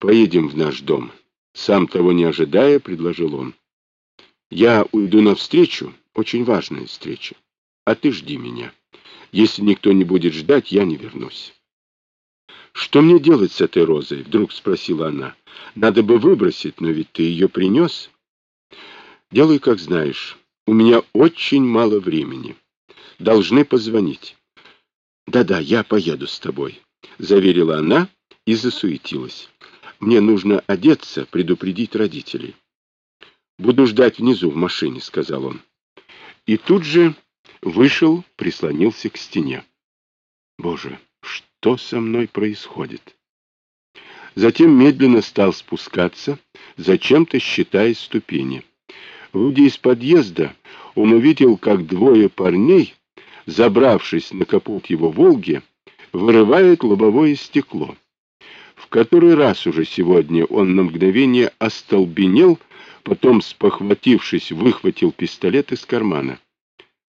Поедем в наш дом. Сам того не ожидая, предложил он. Я уйду навстречу, очень важная встреча. А ты жди меня. Если никто не будет ждать, я не вернусь. Что мне делать с этой розой? Вдруг спросила она. Надо бы выбросить, но ведь ты ее принес. Делай, как знаешь. У меня очень мало времени. Должны позвонить. Да-да, я поеду с тобой, заверила она и засуетилась. Мне нужно одеться, предупредить родителей. Буду ждать внизу в машине, сказал он. И тут же вышел, прислонился к стене. Боже, что со мной происходит? Затем медленно стал спускаться, зачем-то считая ступени. Выйдя из подъезда, он увидел, как двое парней, забравшись на капот его «Волги», вырывают лобовое стекло. Который раз уже сегодня он на мгновение остолбенел, потом, спохватившись, выхватил пистолет из кармана.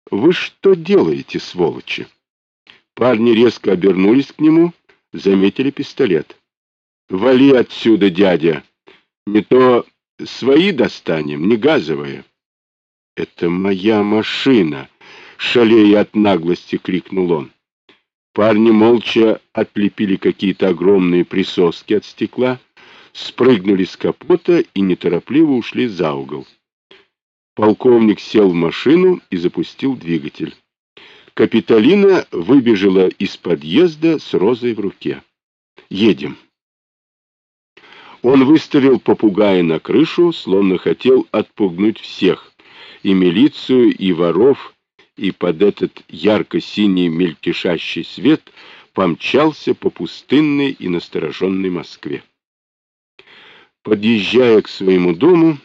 «Вы что делаете, сволочи?» Парни резко обернулись к нему, заметили пистолет. «Вали отсюда, дядя! Не то свои достанем, не газовые!» «Это моя машина!» — шалея от наглости, крикнул он. Парни молча отлепили какие-то огромные присоски от стекла, спрыгнули с капота и неторопливо ушли за угол. Полковник сел в машину и запустил двигатель. Капитолина выбежала из подъезда с розой в руке. «Едем». Он выставил попугая на крышу, словно хотел отпугнуть всех, и милицию, и воров, и под этот ярко-синий мельтешащий свет помчался по пустынной и настороженной Москве. Подъезжая к своему дому,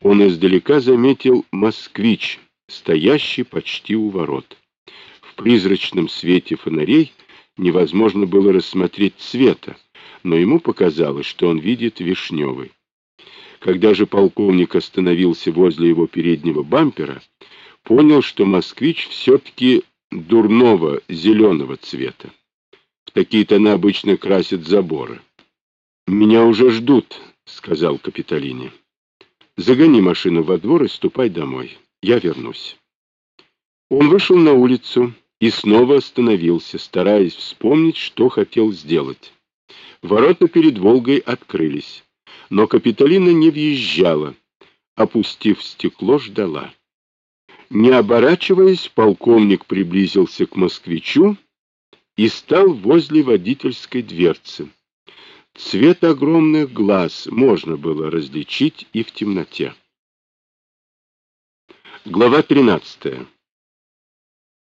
он издалека заметил москвич, стоящий почти у ворот. В призрачном свете фонарей невозможно было рассмотреть цвета, но ему показалось, что он видит вишневый. Когда же полковник остановился возле его переднего бампера, понял, что москвич все-таки дурного зеленого цвета. В такие тона обычно красят заборы. «Меня уже ждут», — сказал Капитолине. «Загони машину во двор и ступай домой. Я вернусь». Он вышел на улицу и снова остановился, стараясь вспомнить, что хотел сделать. Ворота перед Волгой открылись, но Капитолина не въезжала, опустив стекло, ждала. Не оборачиваясь, полковник приблизился к москвичу и стал возле водительской дверцы. Цвет огромных глаз можно было различить и в темноте. Глава 13.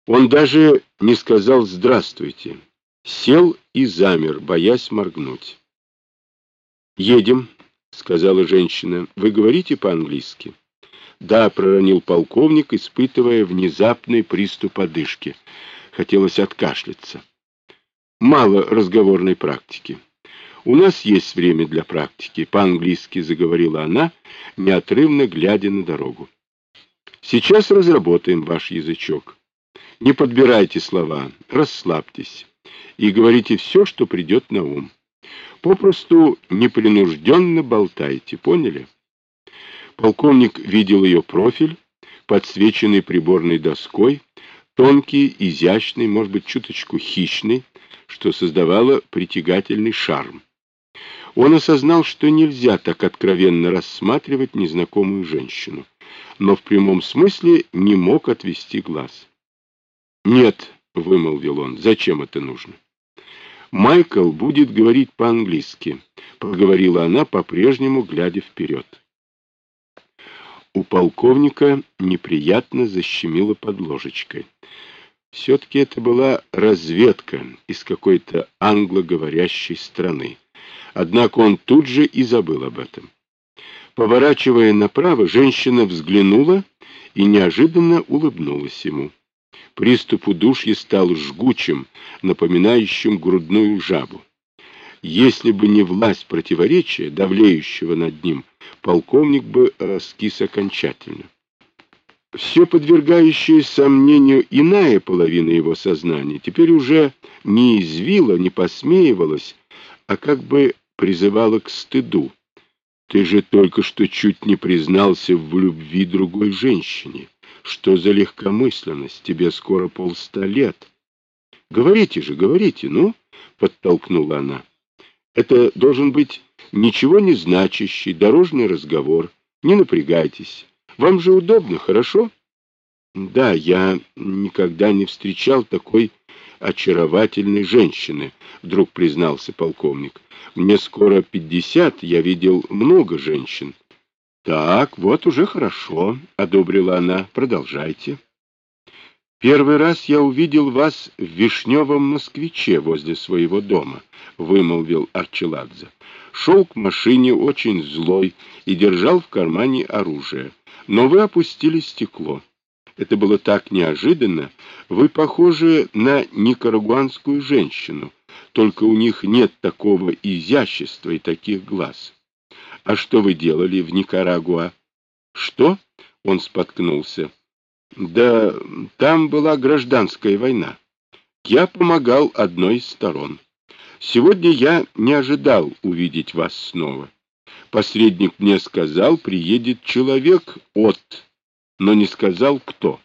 Он даже не сказал «здравствуйте». Сел и замер, боясь моргнуть. «Едем», — сказала женщина. «Вы говорите по-английски?» Да, проронил полковник, испытывая внезапный приступ одышки. Хотелось откашляться. Мало разговорной практики. У нас есть время для практики, по-английски заговорила она, неотрывно глядя на дорогу. Сейчас разработаем ваш язычок. Не подбирайте слова, расслабьтесь и говорите все, что придет на ум. Попросту непринужденно болтайте, поняли? Полковник видел ее профиль, подсвеченный приборной доской, тонкий, изящный, может быть, чуточку хищный, что создавало притягательный шарм. Он осознал, что нельзя так откровенно рассматривать незнакомую женщину, но в прямом смысле не мог отвести глаз. «Нет», — вымолвил он, — «зачем это нужно?» «Майкл будет говорить по-английски», — проговорила она, по-прежнему глядя вперед. У полковника неприятно защемило под ложечкой. Все-таки это была разведка из какой-то англоговорящей страны. Однако он тут же и забыл об этом. Поворачивая направо, женщина взглянула и неожиданно улыбнулась ему. Приступ удушья стал жгучим, напоминающим грудную жабу. Если бы не власть противоречия, давлеющего над ним, полковник бы раскис окончательно. Все подвергающее сомнению иная половина его сознания теперь уже не извила, не посмеивалась, а как бы призывало к стыду. Ты же только что чуть не признался в любви другой женщине. Что за легкомысленность? Тебе скоро полста лет. Говорите же, говорите, ну, подтолкнула она. Это должен быть ничего не значащий дорожный разговор. Не напрягайтесь. Вам же удобно, хорошо? Да, я никогда не встречал такой очаровательной женщины, вдруг признался полковник. Мне скоро пятьдесят, я видел много женщин. Так, вот уже хорошо, одобрила она. Продолжайте. Первый раз я увидел вас в вишневом москвиче возле своего дома, вымолвил Арчеладзе. Шел к машине очень злой и держал в кармане оружие. Но вы опустили стекло. Это было так неожиданно. Вы похожи на никарагуанскую женщину, только у них нет такого изящества и таких глаз. А что вы делали в Никарагуа? Что? Он споткнулся. Да там была гражданская война. Я помогал одной из сторон. Сегодня я не ожидал увидеть вас снова. Посредник мне сказал, приедет человек от, но не сказал кто.